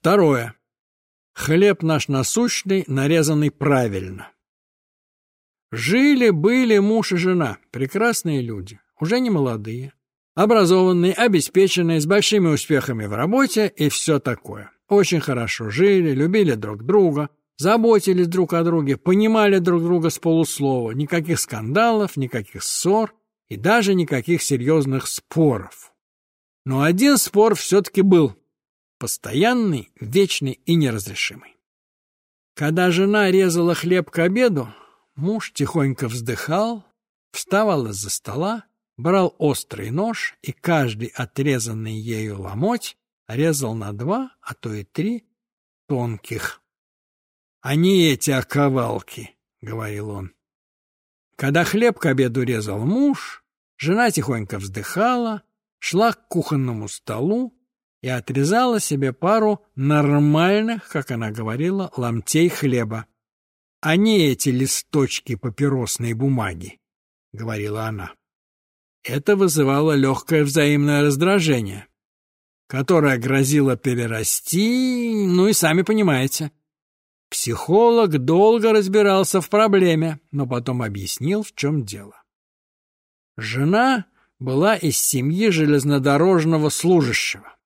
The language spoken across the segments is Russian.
Второе. Хлеб наш насущный, нарезанный правильно. Жили-были муж и жена, прекрасные люди, уже не молодые, образованные, обеспеченные, с большими успехами в работе и все такое. Очень хорошо жили, любили друг друга, заботились друг о друге, понимали друг друга с полуслова, никаких скандалов, никаких ссор и даже никаких серьезных споров. Но один спор все-таки был, постоянный, вечный и неразрешимый. Когда жена резала хлеб к обеду, муж тихонько вздыхал, вставал из-за стола, брал острый нож и каждый отрезанный ею ломоть резал на два, а то и три тонких. «Они эти оковалки», — говорил он. Когда хлеб к обеду резал муж, жена тихонько вздыхала, шла к кухонному столу, и отрезала себе пару нормальных, как она говорила, ломтей хлеба. А не эти листочки папиросной бумаги, — говорила она. Это вызывало легкое взаимное раздражение, которое грозило перерасти, ну и сами понимаете. Психолог долго разбирался в проблеме, но потом объяснил, в чем дело. Жена была из семьи железнодорожного служащего.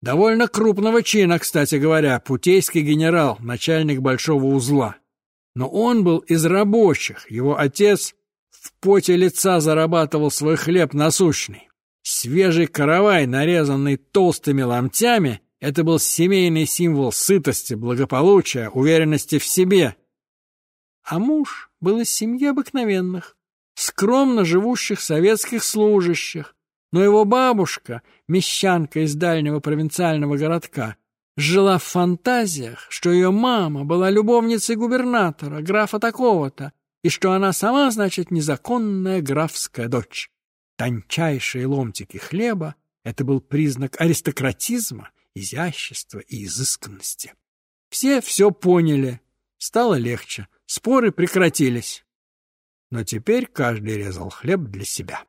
Довольно крупного чина, кстати говоря, путейский генерал, начальник большого узла. Но он был из рабочих, его отец в поте лица зарабатывал свой хлеб насущный. Свежий каравай, нарезанный толстыми ломтями, это был семейный символ сытости, благополучия, уверенности в себе. А муж был из семьи обыкновенных, скромно живущих советских служащих, но его бабушка, мещанка из дальнего провинциального городка, жила в фантазиях, что ее мама была любовницей губернатора, графа такого-то, и что она сама, значит, незаконная графская дочь. Тончайшие ломтики хлеба — это был признак аристократизма, изящества и изысканности. Все все поняли, стало легче, споры прекратились. Но теперь каждый резал хлеб для себя.